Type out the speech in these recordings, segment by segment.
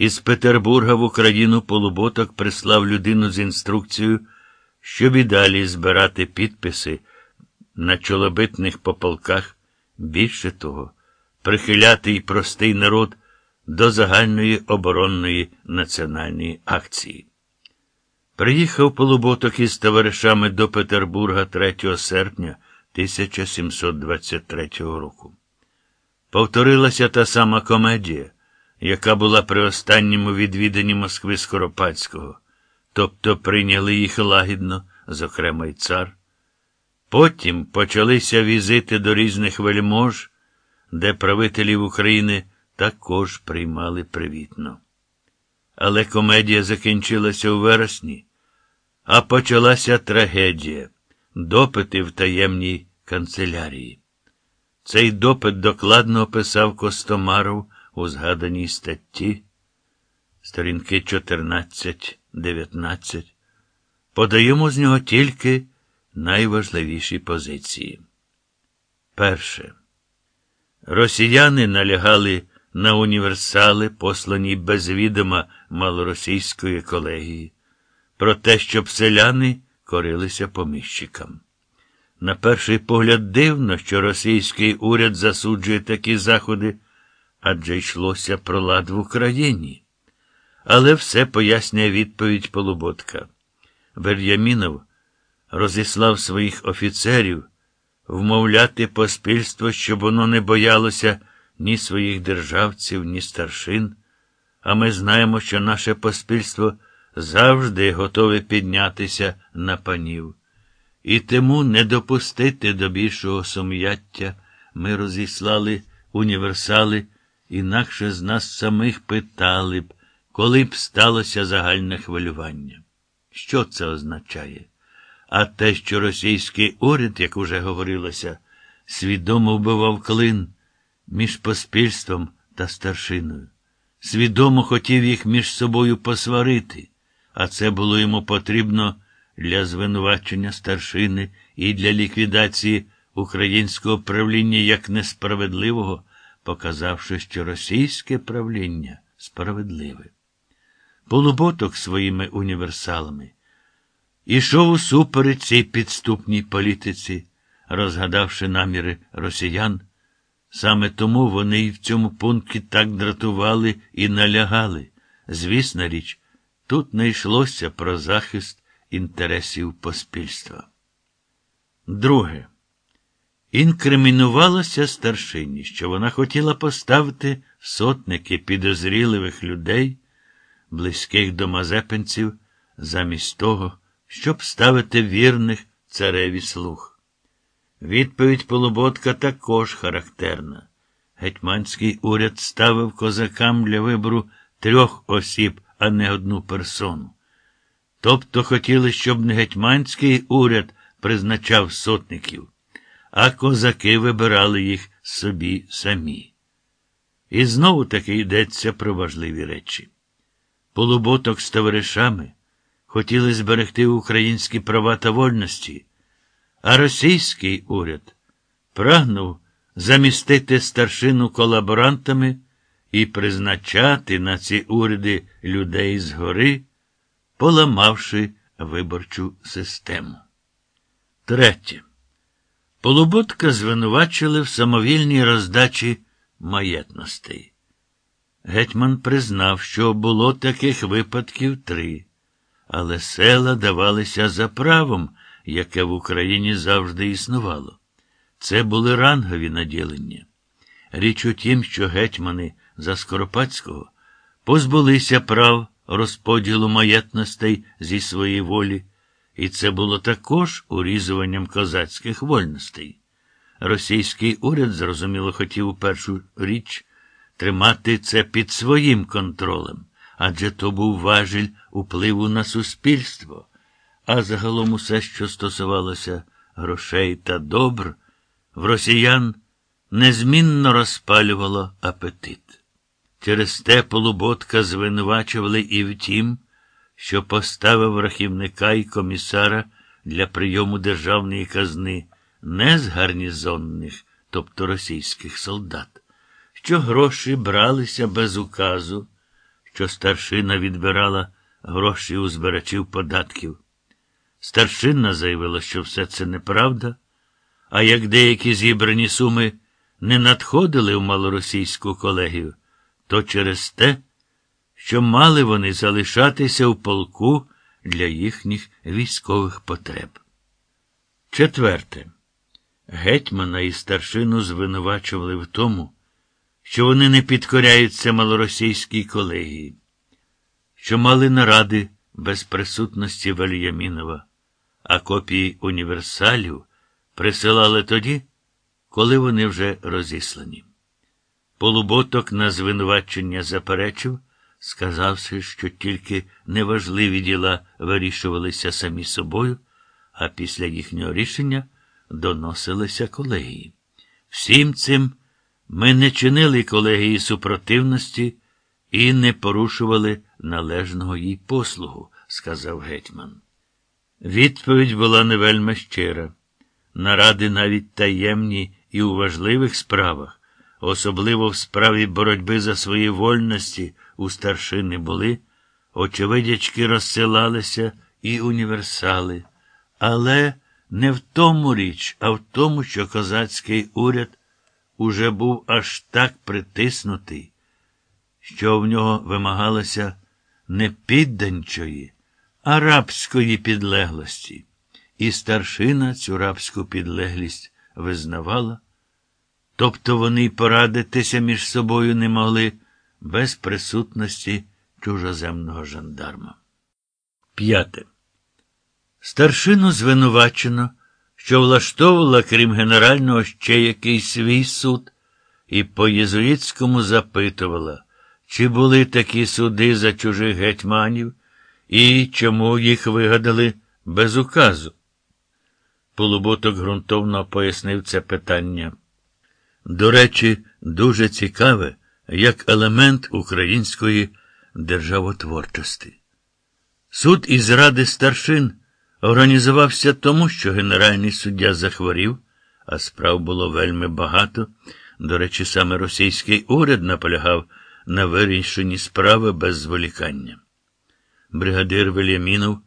Із Петербурга в Україну Полуботок прислав людину з інструкцією, щоб і далі збирати підписи на чолобитних пополках, більше того, прихиляти й простий народ до загальної оборонної національної акції. Приїхав Полуботок із товаришами до Петербурга 3 серпня 1723 року. Повторилася та сама комедія, яка була при останньому відвіданні Москви Скоропадського, тобто прийняли їх лагідно, зокрема й цар. Потім почалися візити до різних вельмож, де правителів України також приймали привітно. Але комедія закінчилася у вересні, а почалася трагедія допити в таємній канцелярії. Цей допит докладно описав Костомаров у згаданій статті, сторінки 14-19. Подаємо з нього тільки найважливіші позиції. Перше. Росіяни налягали на універсали, послані без відома малоросійської колегії, про те, щоб селяни корилися поміщикам. На перший погляд дивно, що російський уряд засуджує такі заходи, адже йшлося про лад в Україні. Але все пояснює відповідь Полуботка. Вер'ямінов розіслав своїх офіцерів вмовляти поспільство, щоб воно не боялося ні своїх державців, ні старшин. А ми знаємо, що наше поспільство завжди готове піднятися на панів. І тому не допустити до більшого сум'яття ми розіслали універсали, інакше з нас самих питали б, коли б сталося загальне хвилювання. Що це означає? А те, що російський уряд, як уже говорилося, свідомо вбивав клин між поспільством та старшиною. Свідомо хотів їх між собою посварити, а це було йому потрібно для звинувачення старшини і для ліквідації українського правління як несправедливого, показавши, що російське правління справедливе. Полуботок своїми універсалами ішов усупереч цій підступній політиці, розгадавши наміри росіян. Саме тому вони й в цьому пункті так дратували і налягали. Звісна річ, тут не йшлося про захист інтересів поспільства. Друге. Інкримінувалося старшині, що вона хотіла поставити сотники підозріливих людей, близьких до мазепинців, замість того, щоб ставити вірних цареві слух. Відповідь Полуботка також характерна. Гетьманський уряд ставив козакам для вибору трьох осіб, а не одну персону. Тобто хотіли, щоб не гетьманський уряд призначав сотників, а козаки вибирали їх собі самі. І знову таки йдеться про важливі речі. Полуботок з товаришами хотіли зберегти українські права та вольності, а російський уряд прагнув замістити старшину колаборантами і призначати на ці уряди людей згори, поламавши виборчу систему. Третє. Полуботка звинувачили в самовільній роздачі маєтностей. Гетьман признав, що було таких випадків три, але села давалися за правом, яке в Україні завжди існувало. Це були рангові наділення. Річ у тім, що гетьмани за Скоропадського позбулися прав розподілу маєтностей зі своєї волі, і це було також урізуванням козацьких вольностей. Російський уряд, зрозуміло, хотів у першу річ тримати це під своїм контролем, адже то був важіль впливу на суспільство, а загалом усе, що стосувалося грошей та добр, в росіян незмінно розпалювало апетит. Через те полуботка звинувачували і в тім, що поставив рахівника і комісара для прийому державної казни не з гарнізонних, тобто російських солдат, що гроші бралися без указу що старшина відбирала гроші у збирачів податків. Старшина заявила, що все це неправда, а як деякі зібрані суми не надходили в малоросійську колегію, то через те, що мали вони залишатися в полку для їхніх військових потреб. Четверте. Гетьмана і старшину звинувачували в тому, що вони не підкоряються малоросійській колегії, що мали наради без присутності Вальямінова, а копії універсалів присилали тоді, коли вони вже розіслані. Полуботок на звинувачення заперечив, сказавши, що тільки неважливі діла вирішувалися самі собою, а після їхнього рішення доносилися колегії. Всім цим ми не чинили колегії супротивності і не порушували належного їй послугу, сказав гетьман. Відповідь була не вельми щира. Наради навіть таємні і у важливих справах, особливо в справі боротьби за свої вольності у старшини були, очевидячки розсилалися і універсали. Але не в тому річ, а в тому, що козацький уряд уже був аж так притиснутий, що в нього вимагалося не підданчої, а рабської підлеглості. І старшина цю рабську підлеглість визнавала, тобто вони порадитися між собою не могли без присутності чужоземного жандарма. П'яте. Старшину звинувачено, що влаштовувала, крім генерального, ще якийсь свій суд, і по єзуїтському запитувала, чи були такі суди за чужих гетьманів і чому їх вигадали без указу. Полуботок ґрунтовно пояснив це питання. До речі, дуже цікаве, як елемент української державотворчості. Суд із ради старшин організувався тому, що генеральний суддя захворів, а справ було вельми багато. До речі, саме російський уряд наполягав на вирішенні справи без зволікання. Бригадир Вельямінов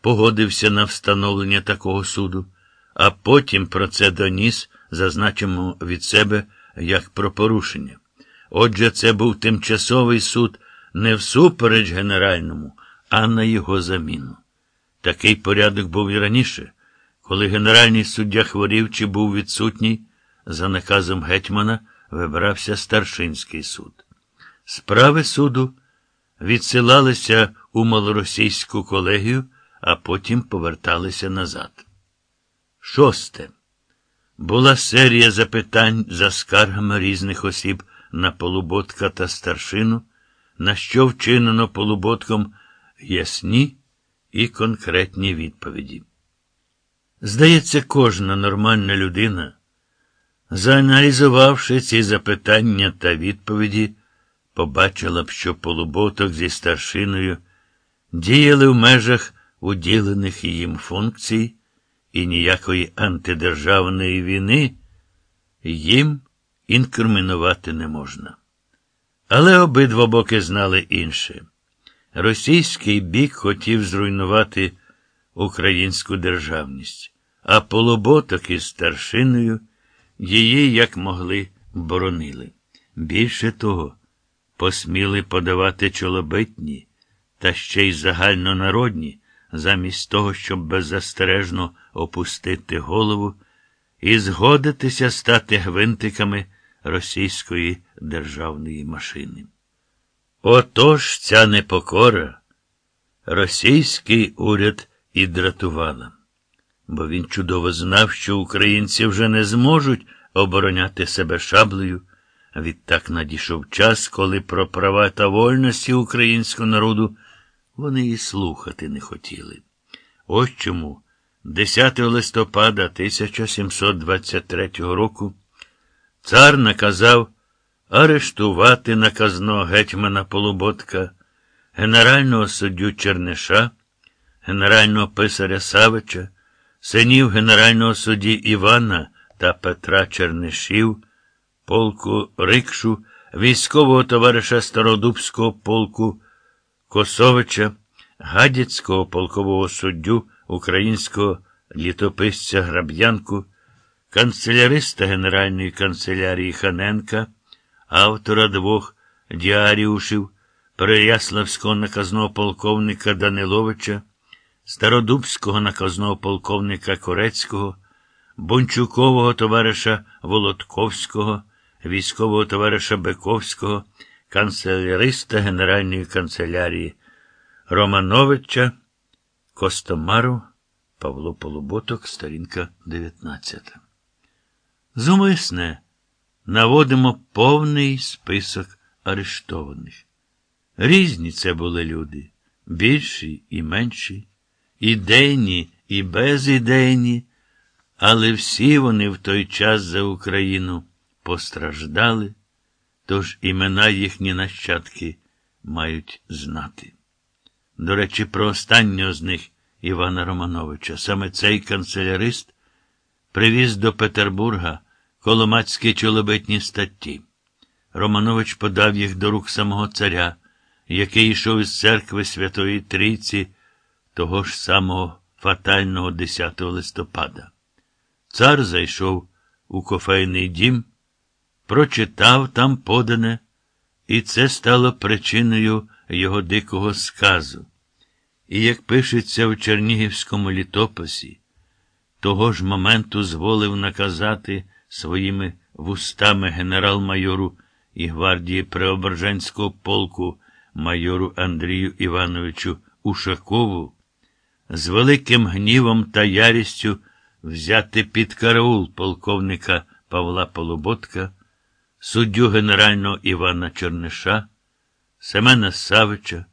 погодився на встановлення такого суду, а потім про це доніс, зазначимо від себе як про порушення. Отже, це був тимчасовий суд не всупереч генеральному, а на його заміну. Такий порядок був і раніше, коли генеральний суддя хворів чи був відсутній, за наказом гетьмана вибрався старшинський суд. Справи суду відсилалися у малоросійську колегію, а потім поверталися назад. Шосте. Була серія запитань за скаргами різних осіб на полуботка та старшину, на що вчинено полуботком ясні і конкретні відповіді. Здається, кожна нормальна людина, зааналізувавши ці запитання та відповіді, побачила б, що полуботок зі старшиною діяли в межах уділених їм функцій, і ніякої антидержавної війни їм інкримінувати не можна. Але обидва боки знали інше. Російський бік хотів зруйнувати українську державність, а полуботок із старшиною її, як могли, боронили. Більше того, посміли подавати чолобитні та ще й загальнонародні, замість того, щоб беззастережно опустити голову і згодитися стати гвинтиками російської державної машини. Отож ця непокора російський уряд і дратувала, бо він чудово знав, що українці вже не зможуть обороняти себе шаблею. Відтак надійшов час, коли про права та вольності українського народу вони і слухати не хотіли. Ось чому 10 листопада 1723 року цар наказав арештувати наказного гетьмана Полуботка, генерального суддю Черниша, генерального писаря Савича, синів генерального судді Івана та Петра Чернишів, полку Рикшу, військового товариша Стародубського полку Косовича, гадяцького полкового суддю українського літописця Граб'янку, канцеляриста Генеральної канцелярії Ханенка, автора двох діаріушів, Переяславського наказного полковника Даниловича, Стародубського наказного полковника Корецького, Бончукового товариша Володковського, військового товариша Бековського, канцеляриста Генеральної канцелярії Романовича, Костомару, Павло Полуботок, сторінка 19. Зумисне наводимо повний список арештованих. Різні це були люди, більші і менші, ідейні і безідейні, але всі вони в той час за Україну постраждали, тож імена їхні нащадки мають знати. До речі, про останнього з них Івана Романовича. Саме цей канцелярист привіз до Петербурга коломацькі чолобитні статті. Романович подав їх до рук самого царя, який йшов із церкви Святої Трійці того ж самого фатального 10 листопада. Цар зайшов у кофейний дім, прочитав там подане, і це стало причиною його дикого сказу. І як пишеться в Чернігівському літописі, того ж моменту зволив наказати своїми вустами генерал-майору і гвардії Преображенського полку майору Андрію Івановичу Ушакову з великим гнівом та ярістю взяти під караул полковника Павла Полуботка, суддю генерального Івана Черниша, Семена Савича,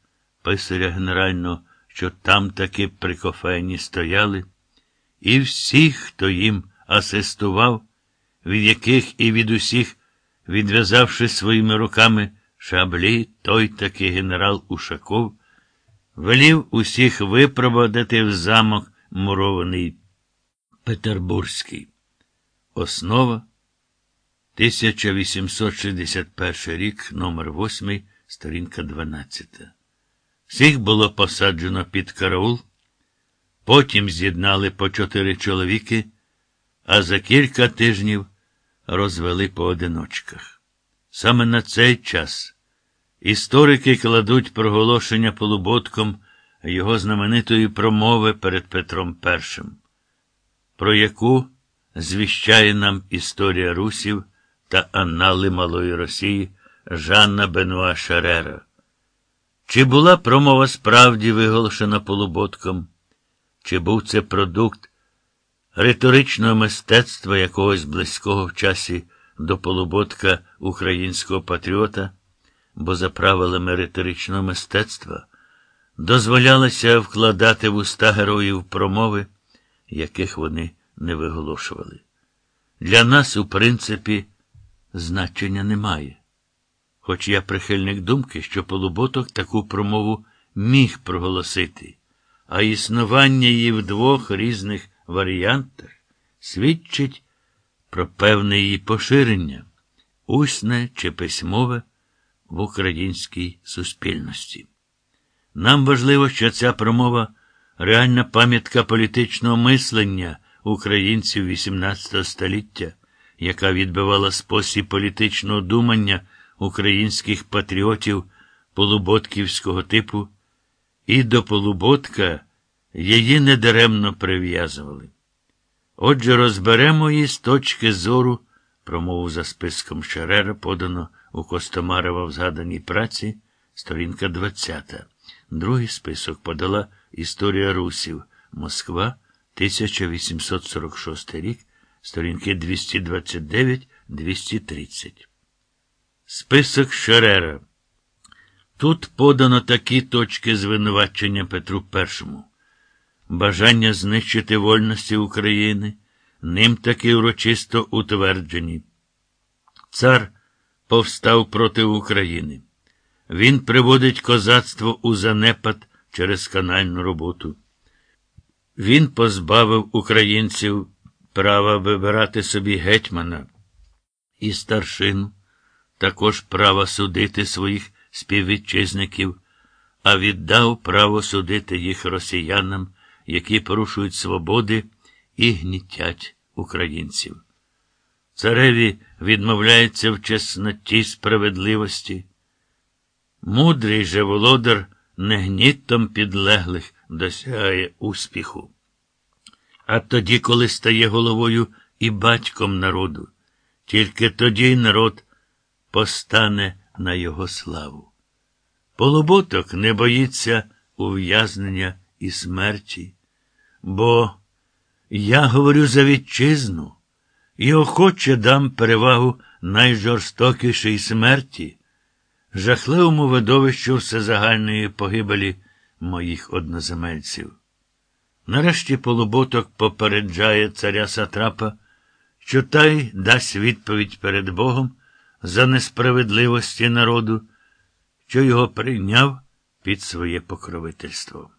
писаря генерального, що там таки при кофейні стояли, і всіх, хто їм асистував, від яких і від усіх, відв'язавши своїми руками шаблі, той таки генерал Ушаков, велів усіх випроводити в замок мурований Петербурзький. Основа 1861 рік, номер 8, сторінка 12. Всіх було посаджено під караул, потім з'єднали по чотири чоловіки, а за кілька тижнів розвели по одиночках. Саме на цей час історики кладуть проголошення полуботком його знаменитої промови перед Петром І, про яку звіщає нам історія русів та анали Малої Росії Жанна Бенуа Шарера. Чи була промова справді виголошена полуботком, чи був це продукт риторичного мистецтва якогось близького в часі до полуботка українського патріота, бо за правилами риторичного мистецтва дозволялося вкладати в уста героїв промови, яких вони не виголошували. Для нас, у принципі, значення немає. Хоч я прихильник думки, що полуботок таку промову міг проголосити, а існування її в двох різних варіантах свідчить про певне її поширення, усне чи письмове в українській суспільності. Нам важливо, що ця промова реальна пам'ятка політичного мислення українців XVIII століття, яка відбивала спосіб політичного думання українських патріотів полуботківського типу, і до полуботка її недаремно прив'язували. Отже, розберемо її з точки зору, промову за списком Шарера, подано у Костомарова в згаданій праці, сторінка 20. Другий список подала Історія Русів, Москва, 1846 рік, сторінки 229-230. Список Шарера. Тут подано такі точки звинувачення Петру І. Бажання знищити вольності України, ним таки урочисто утверджені. Цар повстав проти України. Він приводить козацтво у занепад через канальну роботу. Він позбавив українців права вибирати собі гетьмана і старшину, також права судити своїх співвітчизників, а віддав право судити їх росіянам, які порушують свободи і гнітять українців. Цареві відмовляється в чесноті справедливості. Мудрий же володар не гнітом підлеглих досягає успіху. А тоді, коли стає головою і батьком народу, тільки тоді народ постане на його славу. Полуботок не боїться ув'язнення і смерті, бо я говорю за вітчизну і охоче дам перевагу найжорстокішій смерті, жахливому видовищу всезагальної погибелі моїх одноземельців. Нарешті полуботок попереджає царя Сатрапа, що той дасть відповідь перед Богом за несправедливості народу, що його прийняв під своє покровительство.